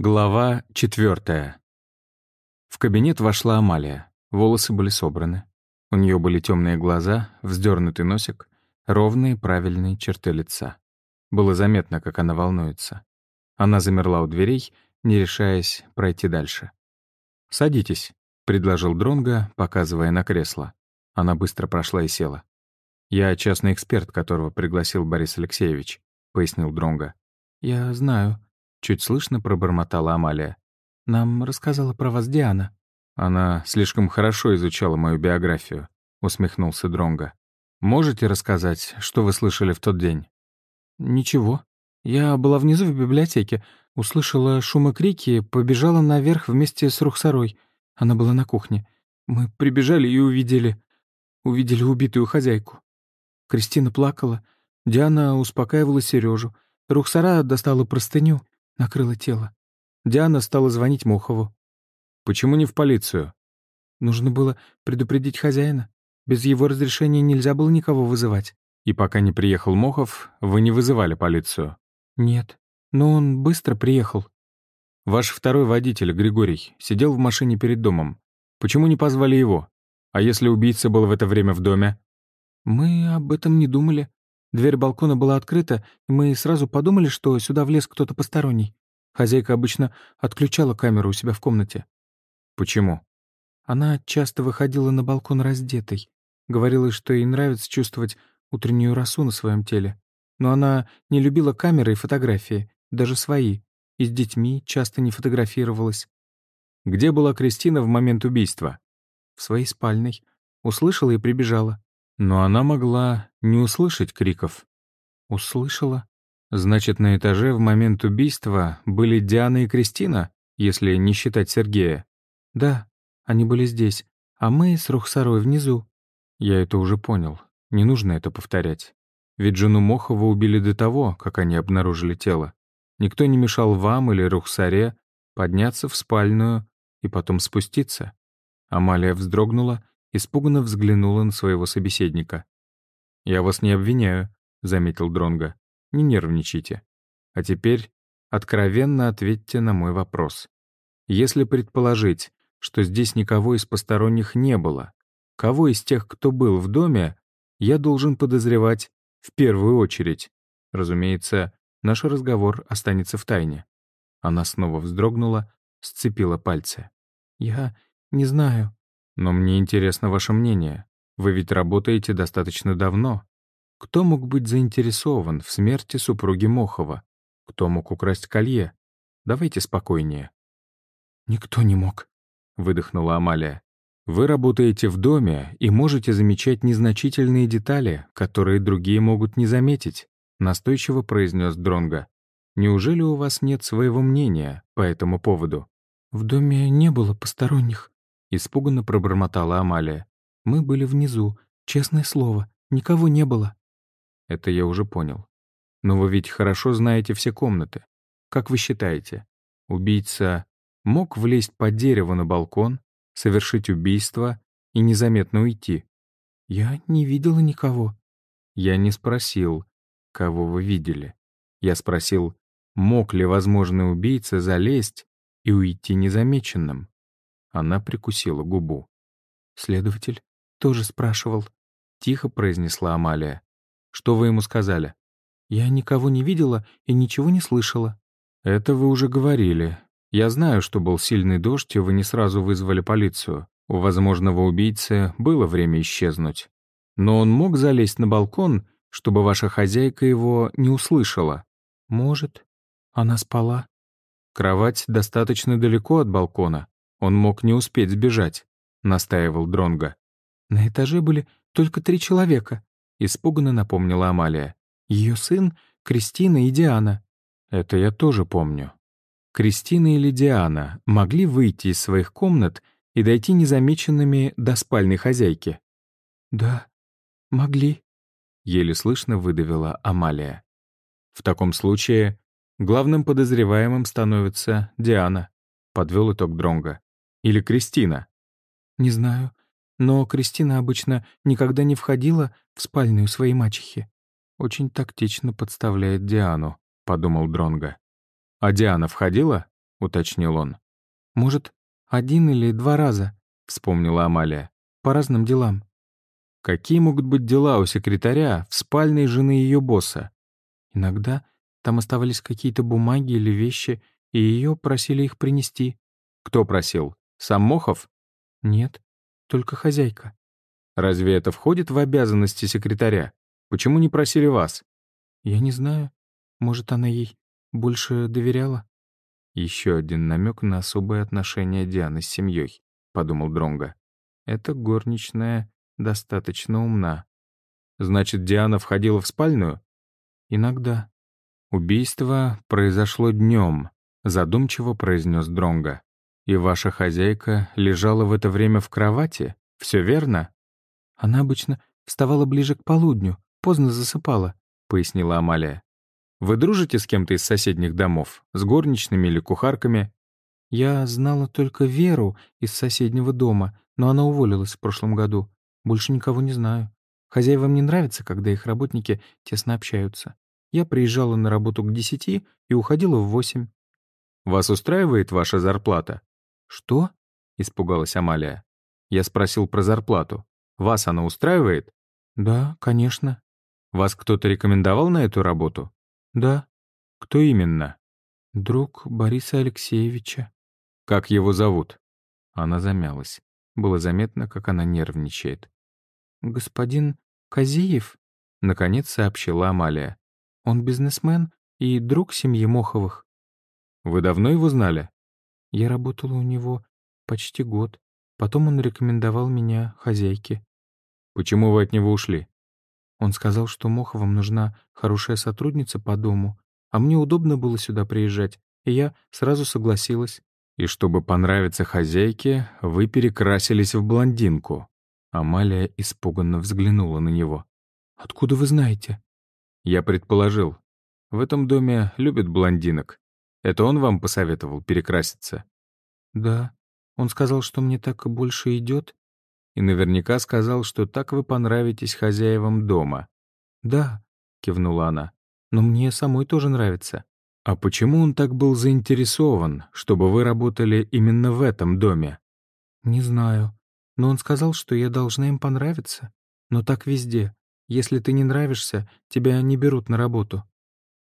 Глава четвертая. В кабинет вошла Амалия. Волосы были собраны. У нее были темные глаза, вздернутый носик, ровные правильные черты лица. Было заметно, как она волнуется. Она замерла у дверей, не решаясь пройти дальше. «Садитесь», — предложил Дронга, показывая на кресло. Она быстро прошла и села. «Я частный эксперт, которого пригласил Борис Алексеевич», — пояснил Дронга. «Я знаю», Чуть слышно пробормотала Амалия. «Нам рассказала про вас Диана». «Она слишком хорошо изучала мою биографию», — усмехнулся Дронга. «Можете рассказать, что вы слышали в тот день?» «Ничего. Я была внизу в библиотеке, услышала шум и крики, побежала наверх вместе с Рухсарой. Она была на кухне. Мы прибежали и увидели... увидели убитую хозяйку. Кристина плакала, Диана успокаивала Сережу. Рухсара достала простыню накрыло тело. Диана стала звонить Мохову. «Почему не в полицию?» «Нужно было предупредить хозяина. Без его разрешения нельзя было никого вызывать». «И пока не приехал Мохов, вы не вызывали полицию?» «Нет, но он быстро приехал». «Ваш второй водитель, Григорий, сидел в машине перед домом. Почему не позвали его? А если убийца был в это время в доме?» «Мы об этом не думали. Дверь балкона была открыта, и мы сразу подумали, что сюда влез кто-то посторонний. Хозяйка обычно отключала камеру у себя в комнате. Почему? Она часто выходила на балкон раздетой. Говорила, что ей нравится чувствовать утреннюю росу на своем теле. Но она не любила камеры и фотографии, даже свои, и с детьми часто не фотографировалась. Где была Кристина в момент убийства? В своей спальной. Услышала и прибежала. Но она могла не услышать криков. Услышала. Значит, на этаже в момент убийства были Диана и Кристина, если не считать Сергея? Да, они были здесь, а мы с Рухсарой внизу. Я это уже понял. Не нужно это повторять. Ведь жену Мохова убили до того, как они обнаружили тело. Никто не мешал вам или Рухсаре подняться в спальную и потом спуститься. Амалия вздрогнула испуганно взглянула на своего собеседника. «Я вас не обвиняю», — заметил Дронга. «Не нервничайте. А теперь откровенно ответьте на мой вопрос. Если предположить, что здесь никого из посторонних не было, кого из тех, кто был в доме, я должен подозревать в первую очередь? Разумеется, наш разговор останется в тайне». Она снова вздрогнула, сцепила пальцы. «Я не знаю», но мне интересно ваше мнение. Вы ведь работаете достаточно давно. Кто мог быть заинтересован в смерти супруги Мохова? Кто мог украсть колье? Давайте спокойнее. «Никто не мог», — выдохнула Амалия. «Вы работаете в доме и можете замечать незначительные детали, которые другие могут не заметить», — настойчиво произнес Дронга. «Неужели у вас нет своего мнения по этому поводу?» «В доме не было посторонних», Испуганно пробормотала Амалия. «Мы были внизу, честное слово, никого не было». Это я уже понял. Но вы ведь хорошо знаете все комнаты. Как вы считаете, убийца мог влезть под дерево на балкон, совершить убийство и незаметно уйти? Я не видела никого. Я не спросил, кого вы видели. Я спросил, мог ли возможный убийца залезть и уйти незамеченным. Она прикусила губу. «Следователь тоже спрашивал», — тихо произнесла Амалия. «Что вы ему сказали?» «Я никого не видела и ничего не слышала». «Это вы уже говорили. Я знаю, что был сильный дождь, и вы не сразу вызвали полицию. У возможного убийцы было время исчезнуть. Но он мог залезть на балкон, чтобы ваша хозяйка его не услышала?» «Может. Она спала». «Кровать достаточно далеко от балкона. Он мог не успеть сбежать, настаивал Дронга. На этаже были только три человека, испуганно напомнила Амалия. Ее сын, Кристина и Диана. Это я тоже помню. Кристина или Диана могли выйти из своих комнат и дойти незамеченными до спальной хозяйки. Да, могли, еле слышно выдавила Амалия. В таком случае главным подозреваемым становится Диана, подвел итог Дронга. Или Кристина? Не знаю. Но Кристина обычно никогда не входила в спальню своей мачехи. Очень тактично подставляет Диану, подумал Дронга. А Диана входила? — уточнил он. «Может, один или два раза», — вспомнила Амалия. «По разным делам». Какие могут быть дела у секретаря в спальной жены ее босса? Иногда там оставались какие-то бумаги или вещи, и ее просили их принести. Кто просил? Сам Мохов? Нет, только хозяйка. Разве это входит в обязанности секретаря? Почему не просили вас? Я не знаю. Может, она ей больше доверяла? Еще один намек на особое отношение Дианы с семьей, подумал Дронга. Это горничная достаточно умна. Значит, Диана входила в спальную? Иногда. Убийство произошло днем, задумчиво произнес Дронга. И ваша хозяйка лежала в это время в кровати? Все верно? Она обычно вставала ближе к полудню, поздно засыпала, пояснила Амалия. Вы дружите с кем-то из соседних домов? С горничными или кухарками? Я знала только Веру из соседнего дома, но она уволилась в прошлом году. Больше никого не знаю. Хозяевам не нравится, когда их работники тесно общаются. Я приезжала на работу к десяти и уходила в восемь. «Вас устраивает ваша зарплата?» «Что?» — испугалась Амалия. Я спросил про зарплату. «Вас она устраивает?» «Да, конечно». «Вас кто-то рекомендовал на эту работу?» «Да». «Кто именно?» «Друг Бориса Алексеевича». «Как его зовут?» Она замялась. Было заметно, как она нервничает. «Господин Казиев?» — наконец сообщила Амалия. «Он бизнесмен и друг семьи Моховых». «Вы давно его знали?» «Я работала у него почти год. Потом он рекомендовал меня хозяйке». «Почему вы от него ушли?» Он сказал, что Моховым нужна хорошая сотрудница по дому, а мне удобно было сюда приезжать, и я сразу согласилась. И чтобы понравиться хозяйке, вы перекрасились в блондинку. Амалия испуганно взглянула на него. «Откуда вы знаете?» Я предположил. В этом доме любят блондинок. Это он вам посоветовал перекраситься? Да. Он сказал, что мне так больше идет. И наверняка сказал, что так вы понравитесь хозяевам дома. Да, кивнула она. Но мне самой тоже нравится. А почему он так был заинтересован, чтобы вы работали именно в этом доме? Не знаю. Но он сказал, что я должна им понравиться. Но так везде. Если ты не нравишься, тебя не берут на работу.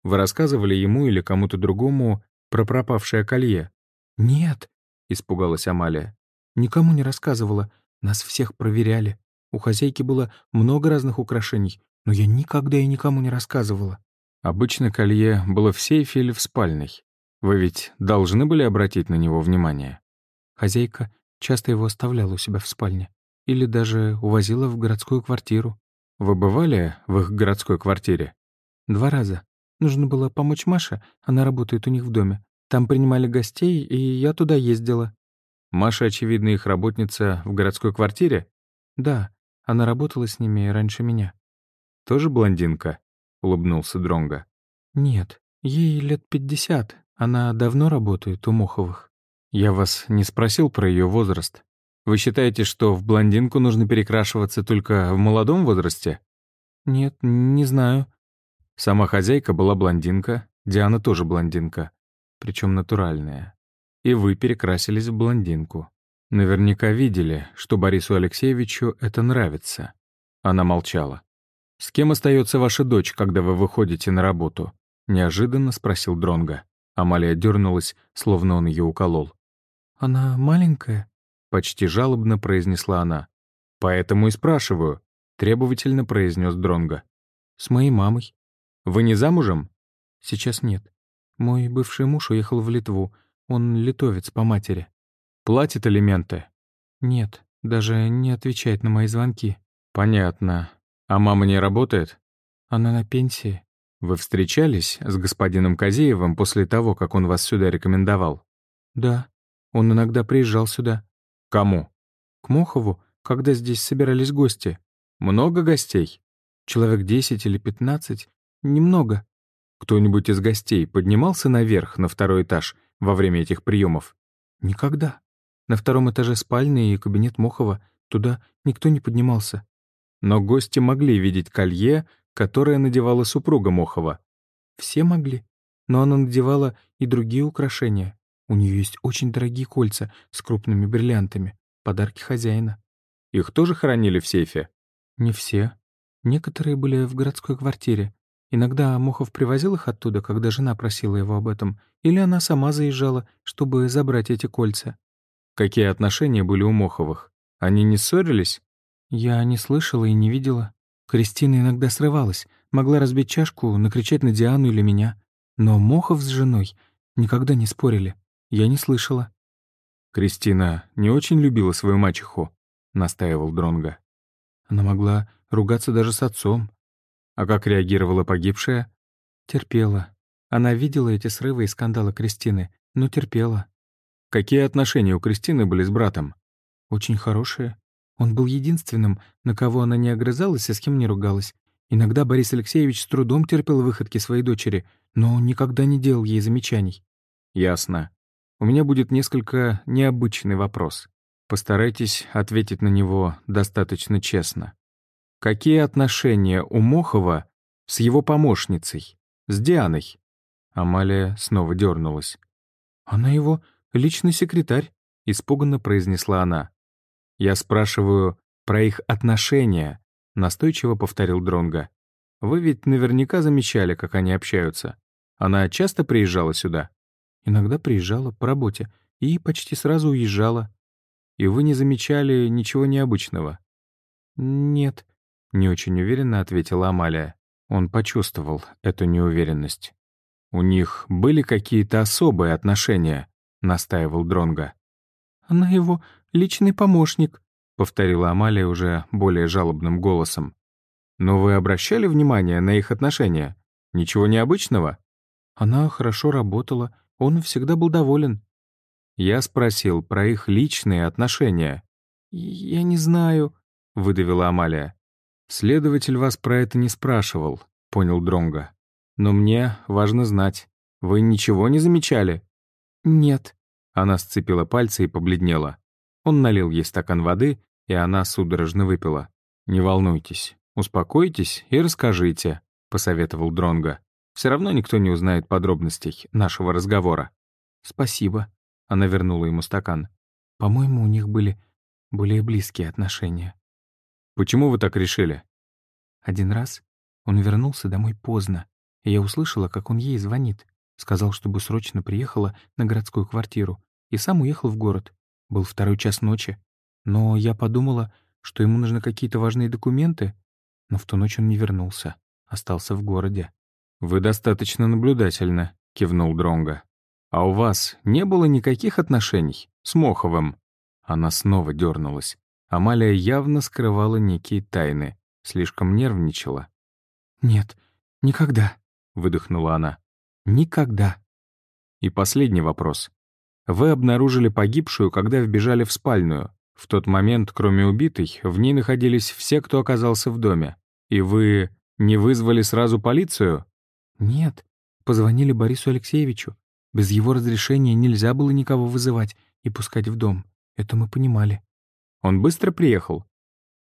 Вы рассказывали ему или кому-то другому про пропавшее колье? Нет, испугалась Амалия. Никому не рассказывала. Нас всех проверяли. У хозяйки было много разных украшений, но я никогда и никому не рассказывала. Обычно колье было в сейфе или в спальной. Вы ведь должны были обратить на него внимание. Хозяйка часто его оставляла у себя в спальне. Или даже увозила в городскую квартиру. Вы бывали в их городской квартире? Два раза. Нужно было помочь Маше, она работает у них в доме. Там принимали гостей, и я туда ездила. Маша, очевидно, их работница в городской квартире? Да, она работала с ними раньше меня. Тоже блондинка? улыбнулся Дронга. Нет, ей лет пятьдесят. Она давно работает у Моховых. Я вас не спросил про ее возраст. Вы считаете, что в блондинку нужно перекрашиваться только в молодом возрасте? Нет, не знаю. Сама хозяйка была блондинка, Диана тоже блондинка, причем натуральная. И вы перекрасились в блондинку. Наверняка видели, что Борису Алексеевичу это нравится. Она молчала. «С кем остается ваша дочь, когда вы выходите на работу?» — неожиданно спросил Дронга. Амалия дернулась, словно он ее уколол. «Она маленькая?» — почти жалобно произнесла она. «Поэтому и спрашиваю», — требовательно произнес Дронга. «С моей мамой». «Вы не замужем?» «Сейчас нет. Мой бывший муж уехал в Литву. Он литовец по матери». «Платит алименты?» «Нет, даже не отвечает на мои звонки». «Понятно. А мама не работает? Она на пенсии. Вы встречались с господином Казеевым после того, как он вас сюда рекомендовал? Да. Он иногда приезжал сюда. Кому? К Мохову, когда здесь собирались гости. Много гостей? Человек десять или пятнадцать. Немного. Кто-нибудь из гостей поднимался наверх, на второй этаж, во время этих приемов? Никогда. На втором этаже спальня и кабинет Мохова. Туда никто не поднимался но гости могли видеть колье, которое надевала супруга Мохова. Все могли, но она надевала и другие украшения. У нее есть очень дорогие кольца с крупными бриллиантами. Подарки хозяина. Их тоже хранили в сейфе? Не все. Некоторые были в городской квартире. Иногда Мохов привозил их оттуда, когда жена просила его об этом, или она сама заезжала, чтобы забрать эти кольца. Какие отношения были у Моховых? Они не ссорились? Я не слышала и не видела. Кристина иногда срывалась, могла разбить чашку, накричать на Диану или меня. Но Мохов с женой никогда не спорили. Я не слышала. Кристина не очень любила свою мачеху, настаивал Дронга. Она могла ругаться даже с отцом. А как реагировала погибшая? Терпела. Она видела эти срывы и скандалы Кристины, но терпела. Какие отношения у Кристины были с братом? Очень хорошие. Он был единственным, на кого она не огрызалась и с кем не ругалась. Иногда Борис Алексеевич с трудом терпел выходки своей дочери, но никогда не делал ей замечаний. Ясно. У меня будет несколько необычный вопрос. Постарайтесь ответить на него достаточно честно. Какие отношения у Мохова с его помощницей, с Дианой? Амалия снова дернулась. «Она его личный секретарь», — испуганно произнесла она. «Я спрашиваю про их отношения», — настойчиво повторил Дронга. «Вы ведь наверняка замечали, как они общаются. Она часто приезжала сюда?» «Иногда приезжала по работе и почти сразу уезжала». «И вы не замечали ничего необычного?» «Нет», — не очень уверенно ответила Амалия. Он почувствовал эту неуверенность. «У них были какие-то особые отношения?» — настаивал Дронга. «Она его личный помощник», — повторила Амалия уже более жалобным голосом. «Но вы обращали внимание на их отношения? Ничего необычного?» «Она хорошо работала, он всегда был доволен». Я спросил про их личные отношения. «Я не знаю», — выдавила Амалия. «Следователь вас про это не спрашивал», — понял Дронга. «Но мне важно знать. Вы ничего не замечали?» «Нет». Она сцепила пальцы и побледнела. Он налил ей стакан воды, и она судорожно выпила. «Не волнуйтесь, успокойтесь и расскажите», — посоветовал Дронга. «Все равно никто не узнает подробностей нашего разговора». «Спасибо», — она вернула ему стакан. «По-моему, у них были более близкие отношения». «Почему вы так решили?» Один раз он вернулся домой поздно, и я услышала, как он ей звонит. Сказал, чтобы срочно приехала на городскую квартиру, и сам уехал в город. Был второй час ночи. Но я подумала, что ему нужны какие-то важные документы, но в ту ночь он не вернулся, остался в городе. «Вы достаточно наблюдательны», — кивнул Дронга. «А у вас не было никаких отношений с Моховым?» Она снова дернулась. Амалия явно скрывала некие тайны, слишком нервничала. «Нет, никогда», — выдохнула она. «Никогда». И последний вопрос. Вы обнаружили погибшую, когда вбежали в спальную. В тот момент, кроме убитой, в ней находились все, кто оказался в доме. И вы не вызвали сразу полицию? Нет, позвонили Борису Алексеевичу. Без его разрешения нельзя было никого вызывать и пускать в дом. Это мы понимали. Он быстро приехал?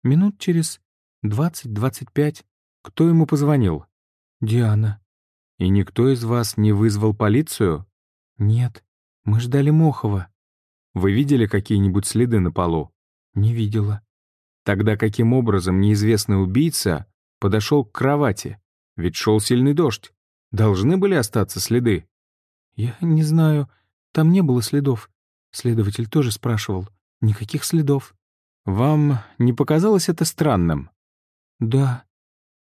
Минут через двадцать-двадцать пять. Кто ему позвонил? Диана. И никто из вас не вызвал полицию? Нет. Мы ждали Мохова. Вы видели какие-нибудь следы на полу? Не видела. Тогда каким образом неизвестный убийца подошел к кровати? Ведь шел сильный дождь. Должны были остаться следы? Я не знаю. Там не было следов. Следователь тоже спрашивал. Никаких следов. Вам не показалось это странным? Да.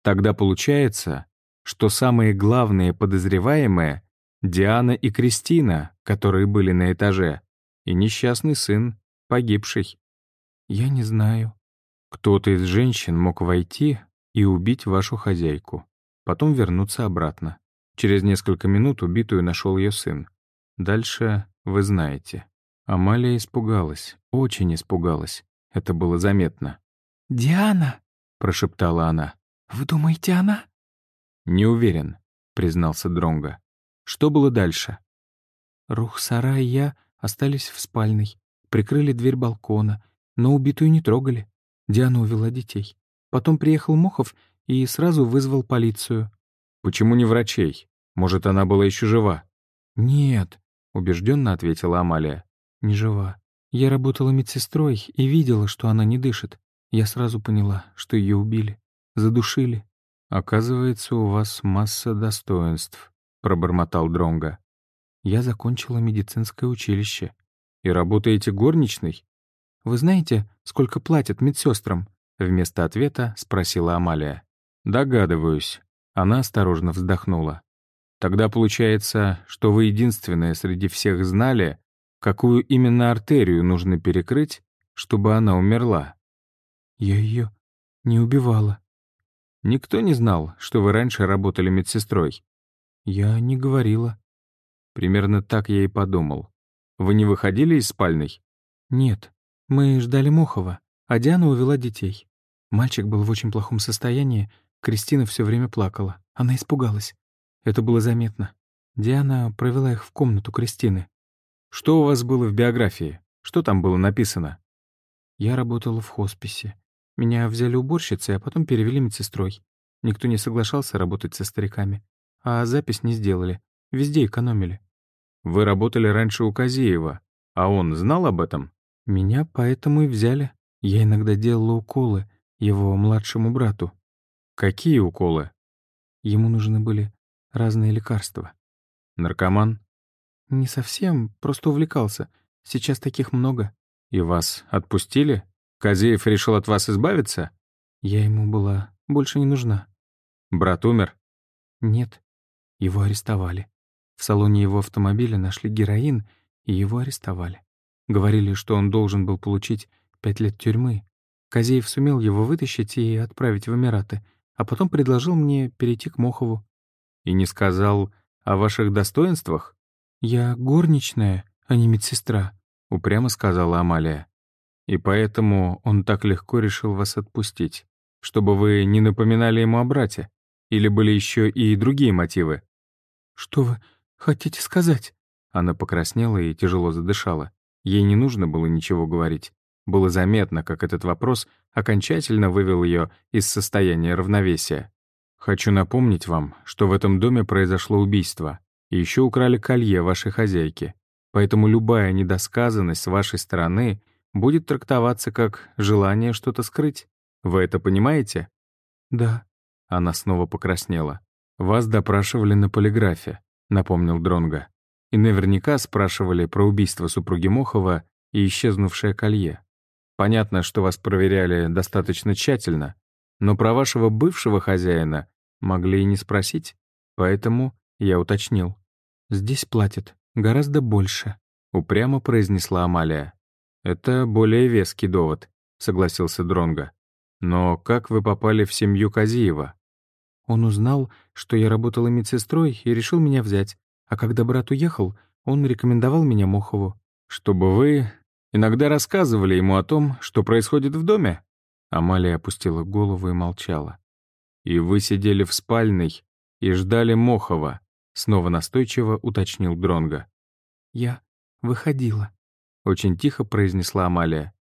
Тогда получается, что самые главные подозреваемые Диана и Кристина, которые были на этаже, и несчастный сын, погибший. Я не знаю. Кто-то из женщин мог войти и убить вашу хозяйку, потом вернуться обратно. Через несколько минут убитую нашел ее сын. Дальше вы знаете. Амалия испугалась, очень испугалась. Это было заметно. «Диана!» — прошептала она. «Вы думаете, она?» «Не уверен», — признался Дронга. Что было дальше? Рухсара и я остались в спальной, прикрыли дверь балкона, но убитую не трогали. Диана увела детей. Потом приехал Мохов и сразу вызвал полицию. Почему не врачей? Может, она была еще жива? Нет, убежденно ответила Амалия. «Не жива. Я работала медсестрой и видела, что она не дышит. Я сразу поняла, что ее убили. Задушили». «Оказывается, у вас масса достоинств», — пробормотал Дронга. «Я закончила медицинское училище». «И работаете горничной?» «Вы знаете, сколько платят медсестрам?» Вместо ответа спросила Амалия. «Догадываюсь». Она осторожно вздохнула. «Тогда получается, что вы единственная среди всех знали, какую именно артерию нужно перекрыть, чтобы она умерла». «Я ее не убивала». «Никто не знал, что вы раньше работали медсестрой?» «Я не говорила». Примерно так я и подумал. «Вы не выходили из спальной?» «Нет, мы ждали Мохова, а Диана увела детей. Мальчик был в очень плохом состоянии, Кристина все время плакала. Она испугалась. Это было заметно. Диана провела их в комнату Кристины. «Что у вас было в биографии? Что там было написано?» «Я работала в хосписе. Меня взяли уборщицей, а потом перевели медсестрой. Никто не соглашался работать со стариками. А запись не сделали. Везде экономили». «Вы работали раньше у Казеева, а он знал об этом?» «Меня поэтому и взяли. Я иногда делала уколы, его младшему брату. Какие уколы? Ему нужны были разные лекарства. Наркоман? Не совсем, просто увлекался. Сейчас таких много. И вас отпустили? Казеев решил от вас избавиться? Я ему была больше не нужна. Брат умер? Нет. Его арестовали. В салоне его автомобиля нашли героин, и его арестовали. Говорили, что он должен был получить пять лет тюрьмы, Казеев сумел его вытащить и отправить в Эмираты, а потом предложил мне перейти к Мохову. И не сказал о ваших достоинствах? «Я горничная, а не медсестра», — упрямо сказала Амалия. «И поэтому он так легко решил вас отпустить, чтобы вы не напоминали ему о брате? Или были еще и другие мотивы?» «Что вы хотите сказать?» Она покраснела и тяжело задышала. Ей не нужно было ничего говорить. Было заметно, как этот вопрос окончательно вывел ее из состояния равновесия. «Хочу напомнить вам, что в этом доме произошло убийство, и еще украли колье вашей хозяйки. Поэтому любая недосказанность с вашей стороны будет трактоваться как желание что-то скрыть. Вы это понимаете?» «Да». Она снова покраснела. «Вас допрашивали на полиграфе», — напомнил Дронга. «И наверняка спрашивали про убийство супруги Мохова и исчезнувшее колье. Понятно, что вас проверяли достаточно тщательно, но про вашего бывшего хозяина могли и не спросить, поэтому я уточнил. «Здесь платят гораздо больше», — упрямо произнесла Амалия. «Это более веский довод», — согласился Дронга. «Но как вы попали в семью Казиева?» Он узнал, что я работала медсестрой и решил меня взять, а когда брат уехал, он рекомендовал меня Мохову. «Чтобы вы Иногда рассказывали ему о том, что происходит в доме?» Амалия опустила голову и молчала. «И вы сидели в спальной и ждали Мохова», — снова настойчиво уточнил Дронга. «Я выходила», — очень тихо произнесла Амалия.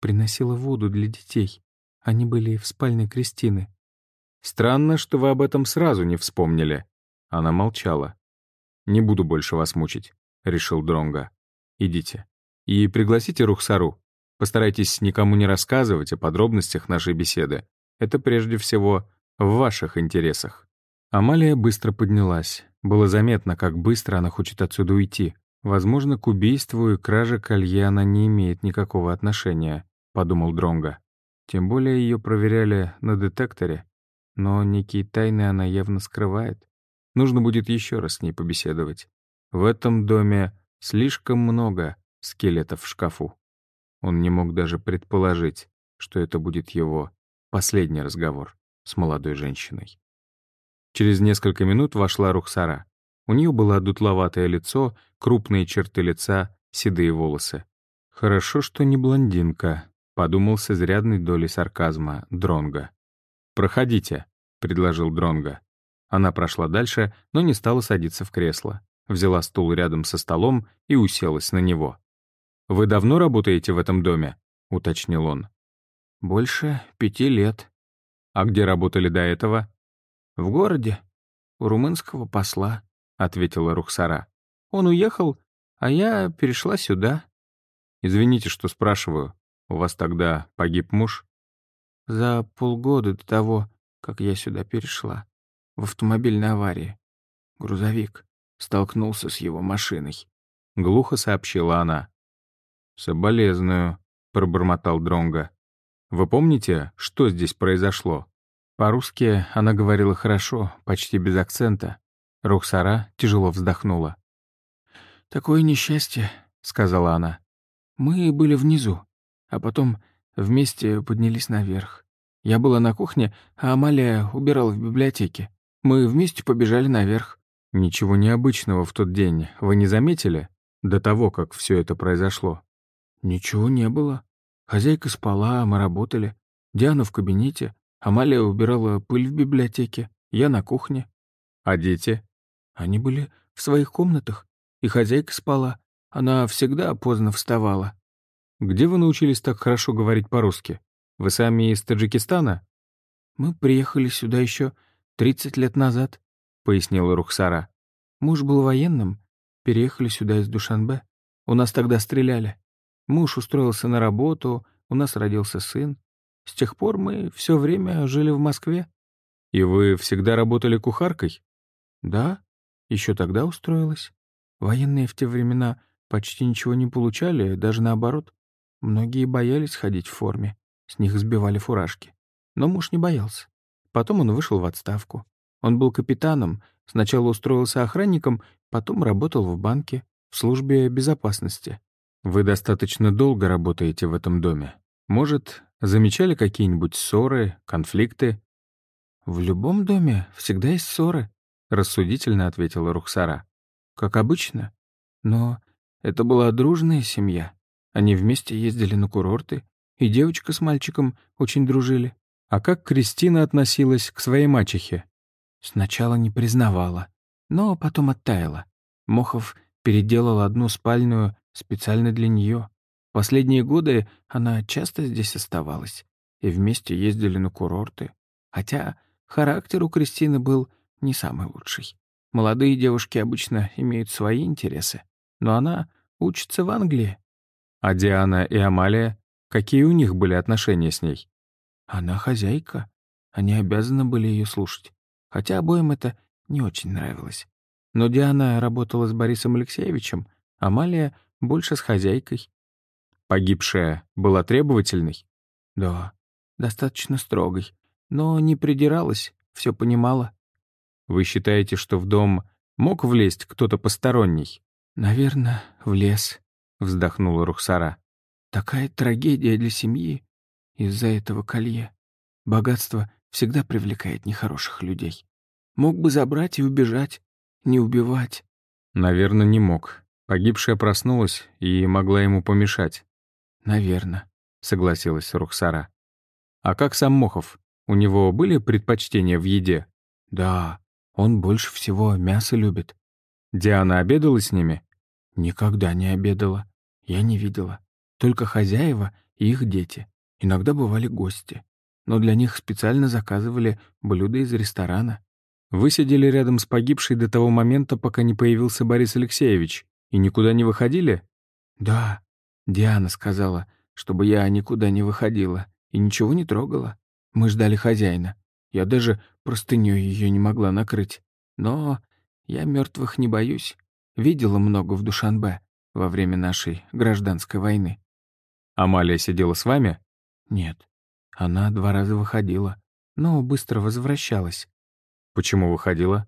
«Приносила воду для детей. Они были в спальне Кристины». «Странно, что вы об этом сразу не вспомнили». Она молчала. «Не буду больше вас мучить», — решил Дронга. «Идите». И пригласите Рухсару. Постарайтесь никому не рассказывать о подробностях нашей беседы. Это прежде всего в ваших интересах». Амалия быстро поднялась. Было заметно, как быстро она хочет отсюда уйти. Возможно, к убийству и краже колье она не имеет никакого отношения, подумал Дронга. Тем более ее проверяли на детекторе. Но некие тайны она явно скрывает. Нужно будет еще раз с ней побеседовать. В этом доме слишком много скелетов в шкафу. Он не мог даже предположить, что это будет его последний разговор с молодой женщиной. Через несколько минут вошла Рухсара. У нее было дутловатое лицо, крупные черты лица, седые волосы. «Хорошо, что не блондинка», — подумал с изрядной долей сарказма Дронга. «Проходите», — предложил Дронга. Она прошла дальше, но не стала садиться в кресло. Взяла стул рядом со столом и уселась на него. «Вы давно работаете в этом доме?» — уточнил он. «Больше пяти лет». «А где работали до этого?» «В городе. У румынского посла», — ответила Рухсара. «Он уехал, а я перешла сюда. Извините, что спрашиваю. У вас тогда погиб муж? За полгода до того, как я сюда перешла. В автомобильной аварии. Грузовик столкнулся с его машиной. Глухо сообщила она. «Соболезную», — пробормотал Дронга. «Вы помните, что здесь произошло?» По-русски она говорила хорошо, почти без акцента. Рухсара тяжело вздохнула. «Такое несчастье», — сказала она. «Мы были внизу, а потом вместе поднялись наверх. Я была на кухне, а Амалия убирала в библиотеке. Мы вместе побежали наверх». «Ничего необычного в тот день вы не заметили? До того, как все это произошло?» «Ничего не было. Хозяйка спала, мы работали. Диана в кабинете, Амалия убирала пыль в библиотеке, я на кухне. А дети? Они были в своих комнатах, и хозяйка спала. Она всегда поздно вставала. Где вы научились так хорошо говорить по-русски? Вы сами из Таджикистана? Мы приехали сюда еще 30 лет назад, пояснила Рухсара. Муж был военным, переехали сюда из Душанбе. У нас тогда стреляли. Муж устроился на работу, у нас родился сын. С тех пор мы все время жили в Москве. И вы всегда работали кухаркой? Да, еще тогда устроилась. Военные в те времена почти ничего не получали, даже наоборот. Многие боялись ходить в форме, с них сбивали фуражки. Но муж не боялся. Потом он вышел в отставку. Он был капитаном, сначала устроился охранником, потом работал в банке, в службе безопасности. Вы достаточно долго работаете в этом доме. Может, замечали какие-нибудь ссоры, конфликты? В любом доме всегда есть ссоры, рассудительно ответила Рухсара. Как обычно. Но это была дружная семья. Они вместе ездили на курорты, и девочка с мальчиком очень дружили. А как Кристина относилась к своей мачехе? Сначала не признавала, но потом оттаяла. Мохов переделал одну спальную специально для нее. Последние годы она часто здесь оставалась, и вместе ездили на курорты. Хотя характер у Кристины был не самый лучший. Молодые девушки обычно имеют свои интересы, но она учится в Англии. А Диана и Амалия, какие у них были отношения с ней? Она хозяйка. Они обязаны были ее слушать. Хотя обоим это не очень нравилось. Но Диана работала с Борисом Алексеевичем, Амалия больше с хозяйкой. Погибшая была требовательной? Да, достаточно строгой. Но не придиралась, все понимала. Вы считаете, что в дом мог влезть кто-то посторонний? Наверное, влез, вздохнула Рухсара. Такая трагедия для семьи из-за этого колье. Богатство всегда привлекает нехороших людей. Мог бы забрать и убежать, не убивать. Наверное, не мог. Погибшая проснулась и могла ему помешать. «Наверно», — согласилась Рухсара. «А как сам Мохов? У него были предпочтения в еде?» «Да, он больше всего мясо любит». «Диана обедала с ними?» «Никогда не обедала. Я не видела. Только хозяева и их дети. Иногда бывали гости. Но для них специально заказывали блюда из ресторана». «Вы сидели рядом с погибшей до того момента, пока не появился Борис Алексеевич, и никуда не выходили?» «Да, Диана сказала, чтобы я никуда не выходила и ничего не трогала. Мы ждали хозяина. Я даже простынёй ее не могла накрыть. Но я мертвых не боюсь. Видела много в Душанбе во время нашей гражданской войны. Амалия сидела с вами? Нет. Она два раза выходила, но быстро возвращалась. Почему выходила?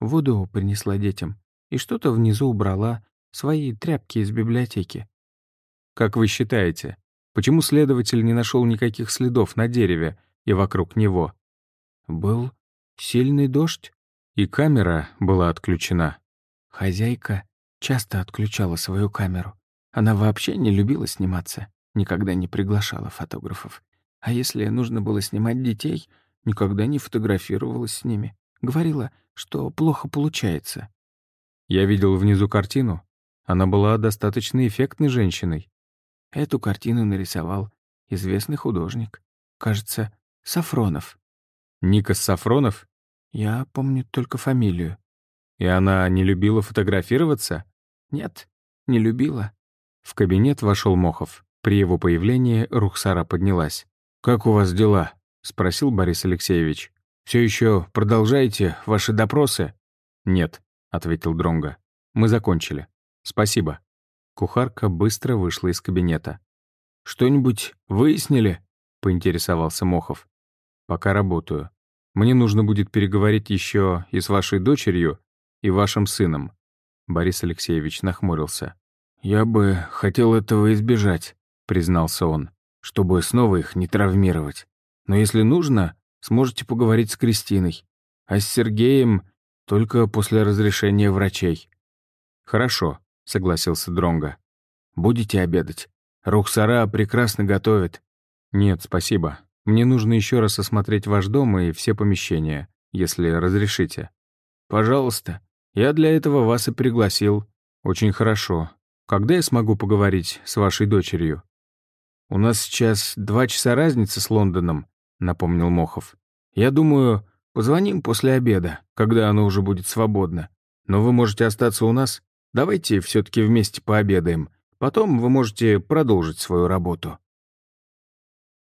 Воду принесла детям и что-то внизу убрала, свои тряпки из библиотеки. Как вы считаете, почему следователь не нашел никаких следов на дереве и вокруг него? Был сильный дождь, и камера была отключена. Хозяйка часто отключала свою камеру. Она вообще не любила сниматься, никогда не приглашала фотографов. А если нужно было снимать детей, никогда не фотографировалась с ними. Говорила, что плохо получается. Я видел внизу картину. Она была достаточно эффектной женщиной. Эту картину нарисовал известный художник. Кажется, Сафронов. Никос Сафронов? Я помню только фамилию. И она не любила фотографироваться? Нет. не любила». В кабинет вошел Мохов. При его появлении Рухсара поднялась. «Как у вас дела?» — спросил Борис Алексеевич. «Все еще продолжаете ваши допросы?» «Нет», — ответил Дронга. «Мы закончили. Спасибо». Кухарка быстро вышла из кабинета. «Что-нибудь выяснили?» — поинтересовался Мохов. «Пока работаю. Мне нужно будет переговорить еще и с вашей дочерью, и вашим сыном». Борис Алексеевич нахмурился. «Я бы хотел этого избежать», — признался он, «чтобы снова их не травмировать. Но если нужно, сможете поговорить с Кристиной. А с Сергеем только после разрешения врачей». «Хорошо», — согласился Дронга. «Будете обедать? Рухсара прекрасно готовит». «Нет, спасибо. Мне нужно еще раз осмотреть ваш дом и все помещения, если разрешите». «Пожалуйста. Я для этого вас и пригласил». «Очень хорошо. Когда я смогу поговорить с вашей дочерью?» «У нас сейчас два часа разницы с Лондоном», — напомнил Мохов. «Я думаю, позвоним после обеда, когда она уже будет свободна. Но вы можете остаться у нас. Давайте все таки вместе пообедаем. Потом вы можете продолжить свою работу».